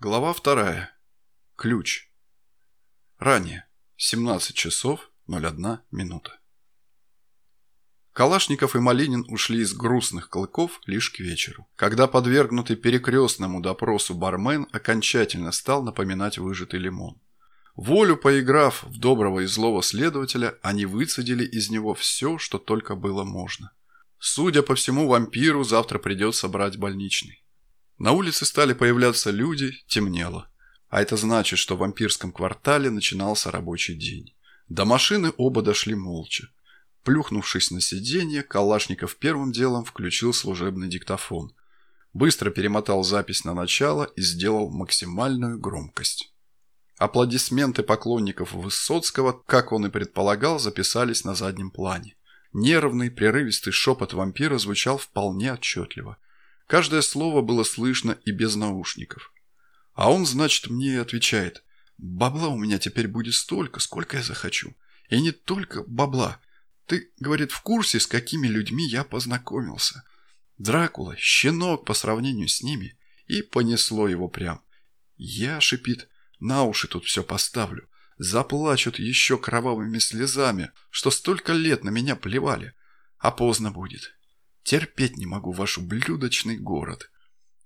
Глава вторая. Ключ. Ранее. 17 часов 01 минута. Калашников и Малинин ушли из грустных клыков лишь к вечеру, когда подвергнутый перекрестному допросу бармен окончательно стал напоминать выжатый лимон. Волю поиграв в доброго и злого следователя, они выцедили из него все, что только было можно. Судя по всему, вампиру завтра придется брать больничный. На улице стали появляться люди, темнело. А это значит, что в вампирском квартале начинался рабочий день. До машины оба дошли молча. Плюхнувшись на сиденье, Калашников первым делом включил служебный диктофон. Быстро перемотал запись на начало и сделал максимальную громкость. Аплодисменты поклонников Высоцкого, как он и предполагал, записались на заднем плане. Нервный, прерывистый шепот вампира звучал вполне отчетливо – Каждое слово было слышно и без наушников. А он, значит, мне отвечает, «Бабла у меня теперь будет столько, сколько я захочу. И не только бабла. Ты, говорит, в курсе, с какими людьми я познакомился. Дракула, щенок по сравнению с ними». И понесло его прям. Я, шипит, на уши тут все поставлю. Заплачут еще кровавыми слезами, что столько лет на меня плевали. А поздно будет. Терпеть не могу ваш ублюдочный город.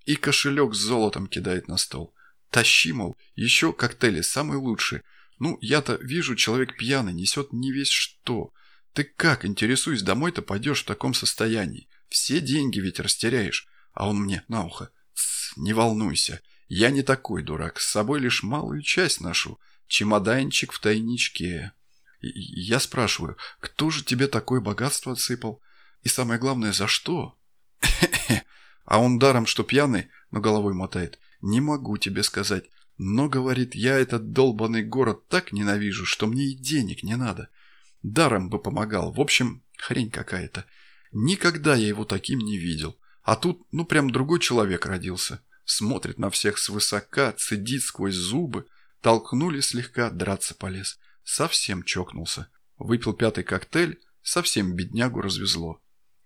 И кошелек с золотом кидает на стол. Тащи, мол, еще коктейли самые лучшие. Ну, я-то вижу, человек пьяный, несет не весь что. Ты как, интересуюсь, домой-то пойдешь в таком состоянии? Все деньги ведь растеряешь. А он мне на ухо. Тс, не волнуйся. Я не такой дурак, с собой лишь малую часть ношу. Чемоданчик в тайничке. И я спрашиваю, кто же тебе такое богатство отсыпал? И самое главное, за что? А он даром, что пьяный, но головой мотает. Не могу тебе сказать. Но, говорит, я этот долбанный город так ненавижу, что мне и денег не надо. Даром бы помогал. В общем, хрень какая-то. Никогда я его таким не видел. А тут, ну, прям другой человек родился. Смотрит на всех свысока, цедит сквозь зубы. Толкнули слегка, драться полез. Совсем чокнулся. Выпил пятый коктейль, совсем беднягу развезло.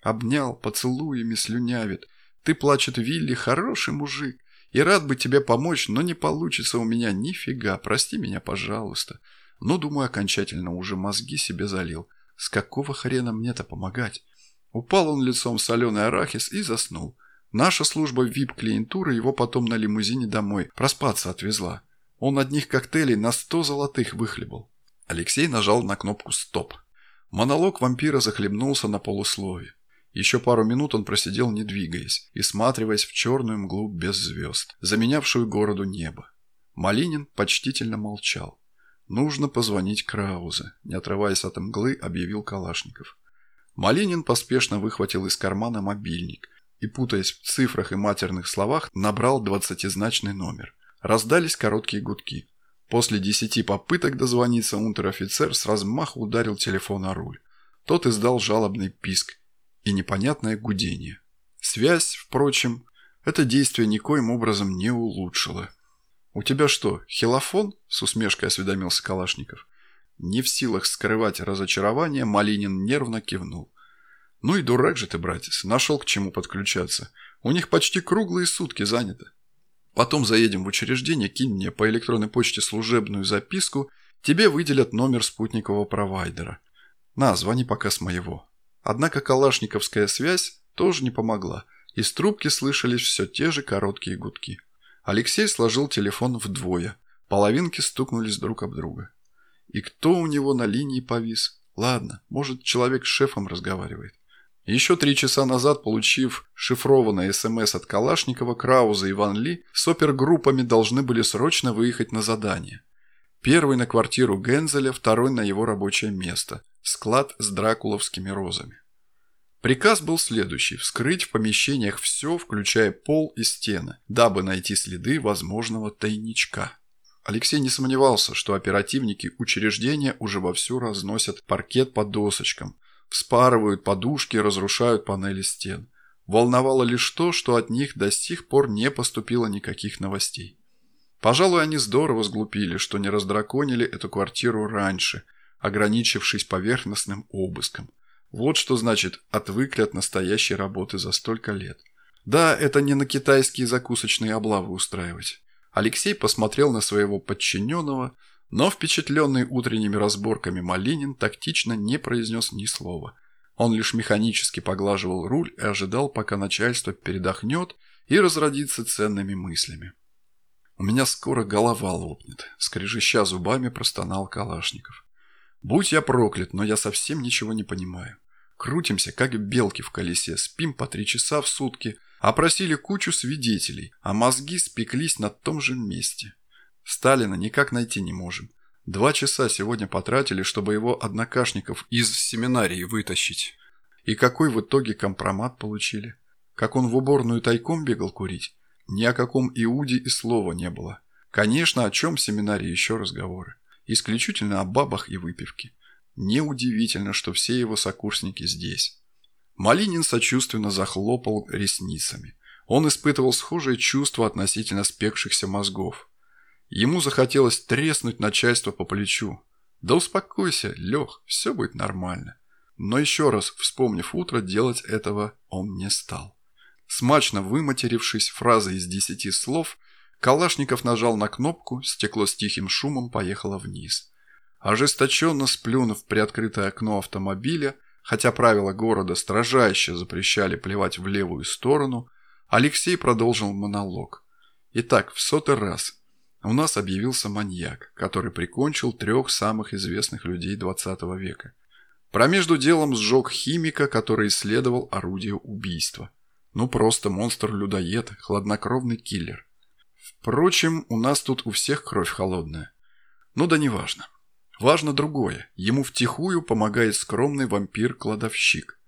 Обнял, поцелуями слюнявит. Ты, плачет Вилли, хороший мужик. И рад бы тебе помочь, но не получится у меня нифига. Прости меня, пожалуйста. Но, думаю, окончательно уже мозги себе залил. С какого хрена мне-то помогать? Упал он лицом в соленый арахис и заснул. Наша служба вип-клиентуры его потом на лимузине домой проспаться отвезла. Он одних коктейлей на сто золотых выхлебал. Алексей нажал на кнопку «Стоп». Монолог вампира захлебнулся на полуслове. Еще пару минут он просидел, не двигаясь, и сматриваясь в черную мглу без звезд, заменявшую городу небо. Малинин почтительно молчал. «Нужно позвонить Краузе», – не отрываясь от мглы, объявил Калашников. Малинин поспешно выхватил из кармана мобильник и, путаясь в цифрах и матерных словах, набрал двадцатизначный номер. Раздались короткие гудки. После десяти попыток дозвониться унтер-офицер с размаху ударил телефон о руль. Тот издал жалобный писк и непонятное гудение. Связь, впрочем, это действие никоим образом не улучшило. «У тебя что, хилофон?» – с усмешкой осведомился Калашников. Не в силах скрывать разочарование, Малинин нервно кивнул. «Ну и дурак же ты, братец, нашел к чему подключаться. У них почти круглые сутки занято. Потом заедем в учреждение, кинь мне по электронной почте служебную записку, тебе выделят номер спутникового провайдера. На, звони пока с моего. Однако калашниковская связь тоже не помогла. Из трубки слышались все те же короткие гудки. Алексей сложил телефон вдвое. Половинки стукнулись друг об друга. И кто у него на линии повис? Ладно, может, человек с шефом разговаривает. Еще три часа назад, получив шифрованное СМС от Калашникова, Крауза и Ван Ли, с опергруппами должны были срочно выехать на задание. Первый на квартиру Гензеля, второй на его рабочее место – склад с дракуловскими розами. Приказ был следующий – вскрыть в помещениях все, включая пол и стены, дабы найти следы возможного тайничка. Алексей не сомневался, что оперативники учреждения уже вовсю разносят паркет по досочкам, вспарывают подушки, разрушают панели стен. Волновало лишь то, что от них до сих пор не поступило никаких новостей. Пожалуй, они здорово сглупили, что не раздраконили эту квартиру раньше – ограничившись поверхностным обыском. Вот что значит «отвыкли от настоящей работы за столько лет». Да, это не на китайские закусочные облавы устраивать. Алексей посмотрел на своего подчиненного, но впечатленный утренними разборками Малинин тактично не произнес ни слова. Он лишь механически поглаживал руль и ожидал, пока начальство передохнет и разродится ценными мыслями. «У меня скоро голова лопнет», — скрежеща зубами простонал Калашников. «Будь я проклят, но я совсем ничего не понимаю. Крутимся, как белки в колесе, спим по три часа в сутки, опросили кучу свидетелей, а мозги спеклись на том же месте. Сталина никак найти не можем. Два часа сегодня потратили, чтобы его однокашников из семинарии вытащить. И какой в итоге компромат получили? Как он в уборную тайком бегал курить? Ни о каком Иуде и слова не было. Конечно, о чем в семинарии еще разговоры. Исключительно о бабах и выпивке. Неудивительно, что все его сокурсники здесь. Малинин сочувственно захлопал ресницами. Он испытывал схожее чувство относительно спекшихся мозгов. Ему захотелось треснуть начальство по плечу. «Да успокойся, Лех, все будет нормально». Но еще раз, вспомнив утро, делать этого он не стал. Смачно выматерившись фразой из десяти слов, Калашников нажал на кнопку, стекло с тихим шумом поехало вниз. Ожесточенно сплюнув приоткрытое окно автомобиля, хотя правила города строжайше запрещали плевать в левую сторону, Алексей продолжил монолог. Итак, в сотый раз у нас объявился маньяк, который прикончил трех самых известных людей 20 века. Промежду делом сжег химика, который исследовал орудие убийства. Ну просто монстр-людоед, хладнокровный киллер. Впрочем, у нас тут у всех кровь холодная. Ну да неважно. Важно другое. Ему втихую помогает скромный вампир-кладовщик,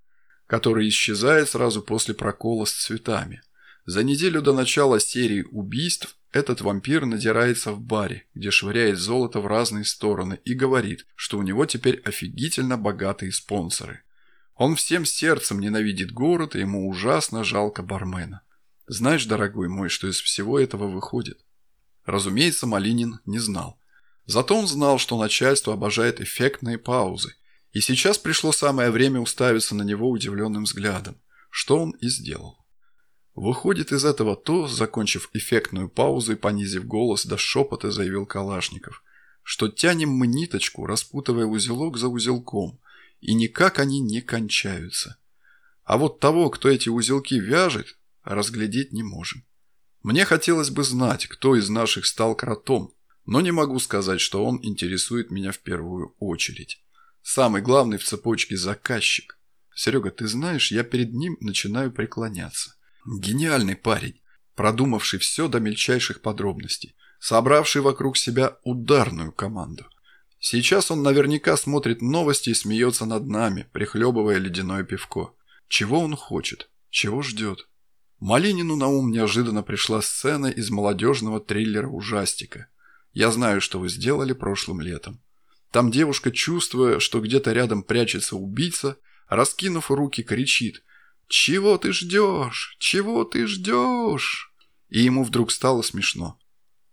который исчезает сразу после прокола с цветами. За неделю до начала серии убийств этот вампир надирается в баре, где швыряет золото в разные стороны и говорит, что у него теперь офигительно богатые спонсоры. Он всем сердцем ненавидит город, и ему ужасно жалко бармена. Знаешь, дорогой мой, что из всего этого выходит? Разумеется, Малинин не знал. Зато он знал, что начальство обожает эффектные паузы. И сейчас пришло самое время уставиться на него удивленным взглядом, что он и сделал. Выходит из этого то, закончив эффектную паузу и понизив голос до шепота, заявил Калашников, что тянем мы ниточку, распутывая узелок за узелком – и никак они не кончаются. А вот того, кто эти узелки вяжет, разглядеть не можем. Мне хотелось бы знать, кто из наших стал кротом, но не могу сказать, что он интересует меня в первую очередь. Самый главный в цепочке заказчик. Серега, ты знаешь, я перед ним начинаю преклоняться. Гениальный парень, продумавший все до мельчайших подробностей, собравший вокруг себя ударную команду – Сейчас он наверняка смотрит новости и смеется над нами, прихлебывая ледяное пивко. Чего он хочет? Чего ждет? Малинину на ум неожиданно пришла сцена из молодежного триллера-ужастика. «Я знаю, что вы сделали прошлым летом». Там девушка, чувствуя, что где-то рядом прячется убийца, раскинув руки, кричит «Чего ты ждешь? Чего ты ждешь?» И ему вдруг стало смешно.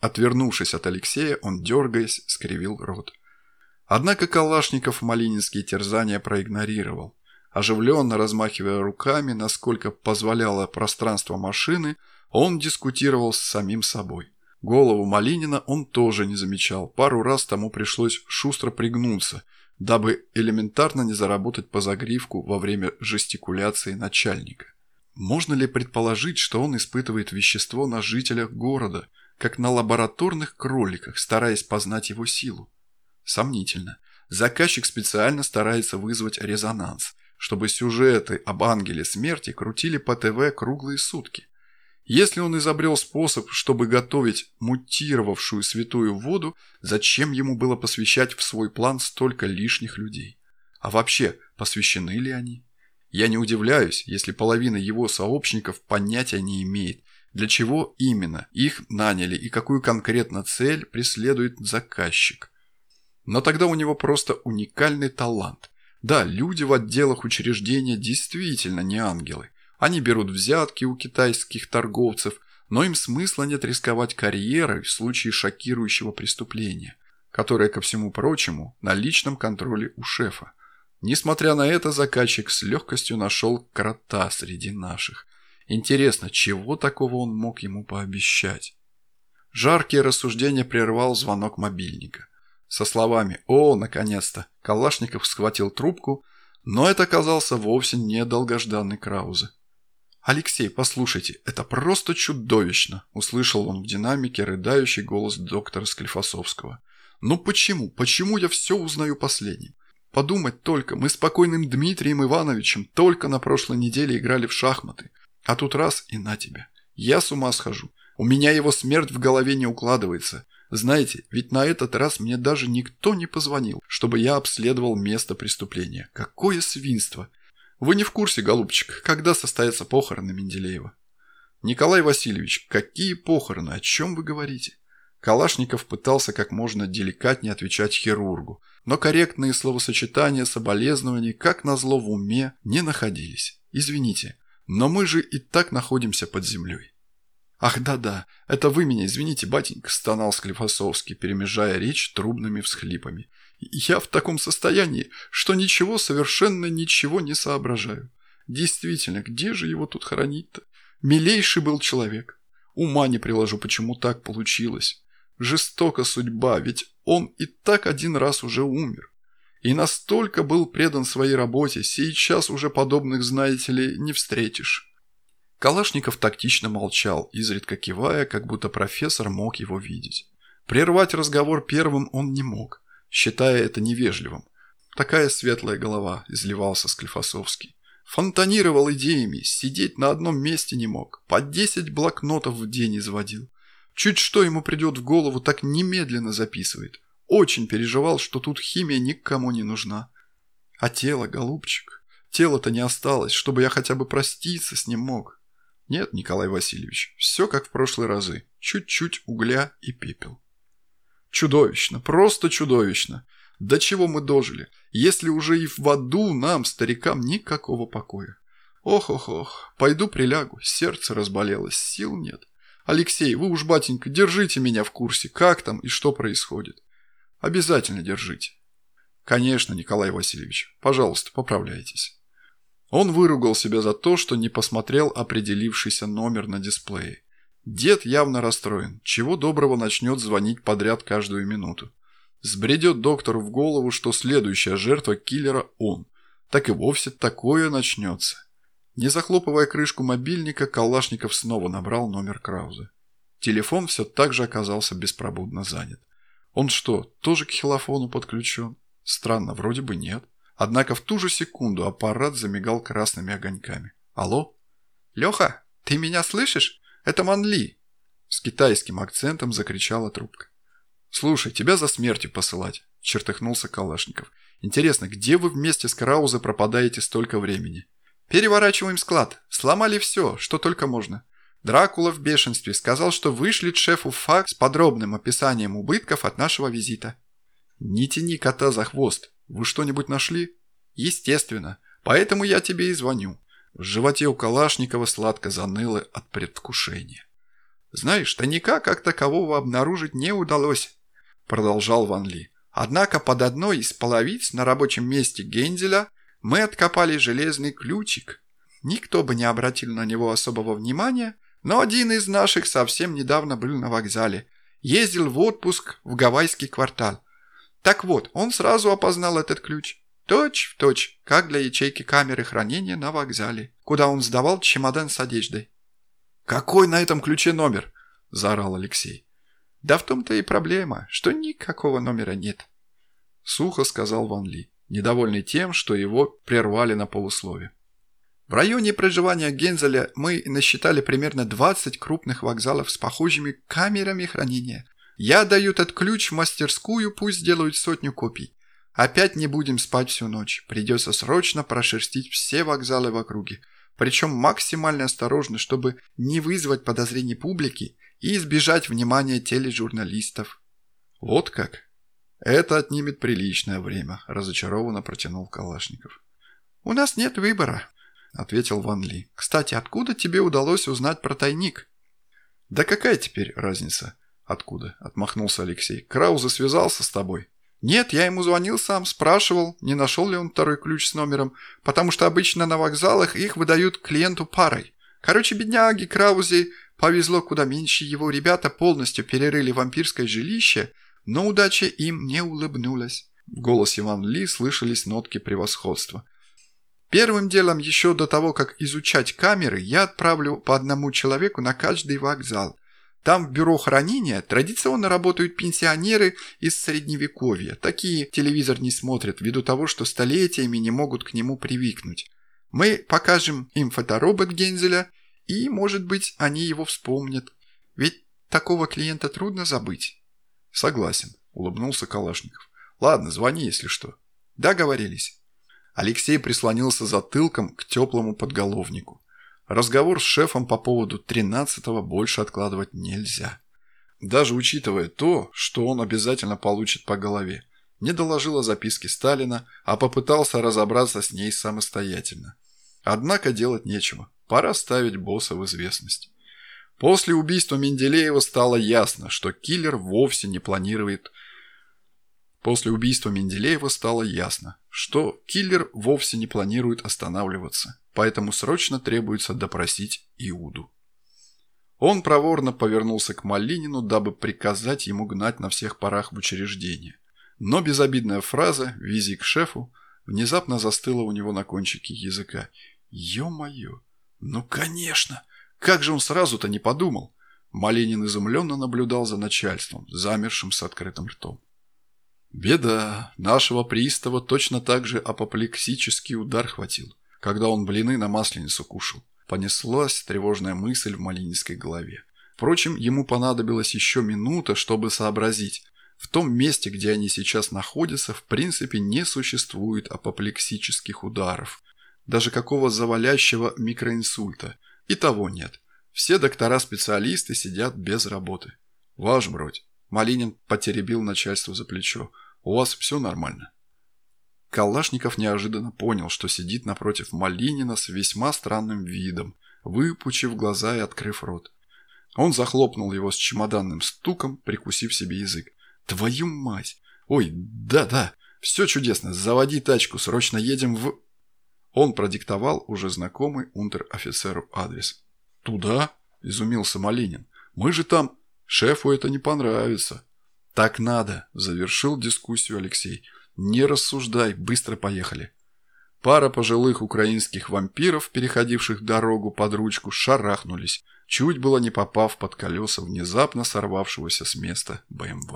Отвернувшись от Алексея, он, дергаясь, скривил рот. Однако Калашников малининские терзания проигнорировал. Оживленно размахивая руками, насколько позволяло пространство машины, он дискутировал с самим собой. Голову Малинина он тоже не замечал, пару раз тому пришлось шустро пригнуться, дабы элементарно не заработать по загривку во время жестикуляции начальника. Можно ли предположить, что он испытывает вещество на жителях города, как на лабораторных кроликах, стараясь познать его силу? Сомнительно. Заказчик специально старается вызвать резонанс, чтобы сюжеты об ангеле смерти крутили по ТВ круглые сутки. Если он изобрел способ, чтобы готовить мутировавшую святую воду, зачем ему было посвящать в свой план столько лишних людей? А вообще, посвящены ли они? Я не удивляюсь, если половина его сообщников понятия не имеет, для чего именно их наняли и какую конкретно цель преследует заказчик. Но тогда у него просто уникальный талант. Да, люди в отделах учреждения действительно не ангелы. Они берут взятки у китайских торговцев, но им смысла нет рисковать карьерой в случае шокирующего преступления, которое, ко всему прочему, на личном контроле у шефа. Несмотря на это, заказчик с легкостью нашел крота среди наших. Интересно, чего такого он мог ему пообещать? Жаркие рассуждения прервал звонок мобильника. Со словами «О, наконец-то!» Калашников схватил трубку, но это оказался вовсе не долгожданный Краузе. «Алексей, послушайте, это просто чудовищно!» – услышал он в динамике рыдающий голос доктора Склифосовского. «Ну почему? Почему я все узнаю последним? Подумать только, мы с покойным Дмитрием Ивановичем только на прошлой неделе играли в шахматы. А тут раз и на тебя. Я с ума схожу. У меня его смерть в голове не укладывается. Знаете, ведь на этот раз мне даже никто не позвонил, чтобы я обследовал место преступления. Какое свинство! Вы не в курсе, голубчик, когда состоятся похороны Менделеева? Николай Васильевич, какие похороны? О чем вы говорите? Калашников пытался как можно деликатнее отвечать хирургу, но корректные словосочетания соболезнований, как назло в уме, не находились. Извините, но мы же и так находимся под землей. «Ах, да-да, это вы меня, извините, батенька», – стонал Склифосовский, перемежая речь трубными всхлипами. «Я в таком состоянии, что ничего, совершенно ничего не соображаю. Действительно, где же его тут хоронить-то? Милейший был человек. Ума не приложу, почему так получилось. Жестока судьба, ведь он и так один раз уже умер. И настолько был предан своей работе, сейчас уже подобных, знаете ли, не встретишь». Калашников тактично молчал, изредка кивая, как будто профессор мог его видеть. Прервать разговор первым он не мог, считая это невежливым. Такая светлая голова, изливался Склифосовский. Фонтанировал идеями, сидеть на одном месте не мог, по десять блокнотов в день изводил. Чуть что ему придет в голову, так немедленно записывает. Очень переживал, что тут химия никому не нужна. А тело, голубчик, тело-то не осталось, чтобы я хотя бы проститься с ним мог. Нет, Николай Васильевич, все как в прошлые разы. Чуть-чуть угля и пепел. Чудовищно, просто чудовищно. До чего мы дожили, если уже и в аду нам, старикам, никакого покоя. Ох-ох-ох, пойду прилягу, сердце разболелось, сил нет. Алексей, вы уж, батенька, держите меня в курсе, как там и что происходит. Обязательно держите. Конечно, Николай Васильевич, пожалуйста, поправляйтесь. Он выругал себя за то, что не посмотрел определившийся номер на дисплее. Дед явно расстроен, чего доброго начнет звонить подряд каждую минуту. Сбредет доктору в голову, что следующая жертва киллера он. Так и вовсе такое начнется. Не захлопывая крышку мобильника, Калашников снова набрал номер Крауза. Телефон все так же оказался беспробудно занят. Он что, тоже к хилофону подключен? Странно, вроде бы нет. Однако в ту же секунду аппарат замигал красными огоньками. «Алло? Леха, ты меня слышишь? Это Манли!» С китайским акцентом закричала трубка. «Слушай, тебя за смертью посылать!» – чертыхнулся Калашников. «Интересно, где вы вместе с Краузой пропадаете столько времени?» «Переворачиваем склад. Сломали все, что только можно. Дракула в бешенстве сказал, что вышлет шефу факт с подробным описанием убытков от нашего визита». «Не тяни кота за хвост. Вы что-нибудь нашли? Естественно. Поэтому я тебе и звоню. В животе у Калашникова сладко заныло от предвкушения. Знаешь, тайника как такового обнаружить не удалось, продолжал Ван Ли. Однако под одной из половиц на рабочем месте Гензеля мы откопали железный ключик. Никто бы не обратил на него особого внимания, но один из наших совсем недавно был на вокзале. Ездил в отпуск в гавайский квартал. Так вот, он сразу опознал этот ключ. Точь в точь, как для ячейки камеры хранения на вокзале, куда он сдавал чемодан с одеждой. «Какой на этом ключе номер?» – заорал Алексей. «Да в том-то и проблема, что никакого номера нет», – сухо сказал Ван Ли, недовольный тем, что его прервали на полуслове. В районе проживания Гензеля мы насчитали примерно 20 крупных вокзалов с похожими камерами хранения, я даю этот ключ в мастерскую, пусть сделают сотню копий. Опять не будем спать всю ночь. Придется срочно прошерстить все вокзалы в округе. Причем максимально осторожно, чтобы не вызвать подозрений публики и избежать внимания тележурналистов. Вот как? Это отнимет приличное время, разочарованно протянул Калашников. У нас нет выбора, ответил Ван Ли. Кстати, откуда тебе удалось узнать про тайник? Да какая теперь разница? «Откуда?» – отмахнулся Алексей. «Крауза связался с тобой?» «Нет, я ему звонил сам, спрашивал, не нашел ли он второй ключ с номером, потому что обычно на вокзалах их выдают клиенту парой. Короче, бедняги Краузе Повезло куда меньше его ребята полностью перерыли вампирское жилище, но удача им не улыбнулась. В голосе Ван Ли слышались нотки превосходства. Первым делом, еще до того, как изучать камеры, я отправлю по одному человеку на каждый вокзал. Там в бюро хранения традиционно работают пенсионеры из средневековья. Такие телевизор не смотрят, ввиду того, что столетиями не могут к нему привыкнуть. Мы покажем им фоторобот Гензеля, и, может быть, они его вспомнят. Ведь такого клиента трудно забыть. Согласен, улыбнулся Калашников. Ладно, звони, если что. Договорились. Алексей прислонился затылком к теплому подголовнику. Разговор с шефом по поводу тринадцатого больше откладывать нельзя. Даже учитывая то, что он обязательно получит по голове. Не доложил о записке Сталина, а попытался разобраться с ней самостоятельно. Однако делать нечего. Пора ставить босса в известность. После убийства Менделеева стало ясно, что киллер вовсе не планирует После убийства Менделеева стало ясно, что киллер вовсе не планирует останавливаться, поэтому срочно требуется допросить Иуду. Он проворно повернулся к Малинину, дабы приказать ему гнать на всех парах в учреждение. Но безобидная фраза «визи к шефу» внезапно застыла у него на кончике языка. «Ё-моё! Ну, конечно! Как же он сразу-то не подумал?» Малинин изумленно наблюдал за начальством, замершим с открытым ртом. Беда. Нашего пристава точно так же апоплексический удар хватил, когда он блины на масленицу кушал. Понеслась тревожная мысль в Малининской голове. Впрочем, ему понадобилась еще минута, чтобы сообразить. В том месте, где они сейчас находятся, в принципе не существует апоплексических ударов. Даже какого завалящего микроинсульта. И того нет. Все доктора-специалисты сидят без работы. Ваш бродь. Малинин потеребил начальство за плечо. У вас все нормально?» Калашников неожиданно понял, что сидит напротив Малинина с весьма странным видом, выпучив глаза и открыв рот. Он захлопнул его с чемоданным стуком, прикусив себе язык. «Твою мать! Ой, да-да, все чудесно, заводи тачку, срочно едем в...» Он продиктовал уже знакомый унтер-офицеру адрес. «Туда?» – изумился Малинин. «Мы же там...» «Шефу это не понравится». «Так надо», – завершил дискуссию Алексей. «Не рассуждай, быстро поехали». Пара пожилых украинских вампиров, переходивших дорогу под ручку, шарахнулись, чуть было не попав под колеса внезапно сорвавшегося с места БМВ.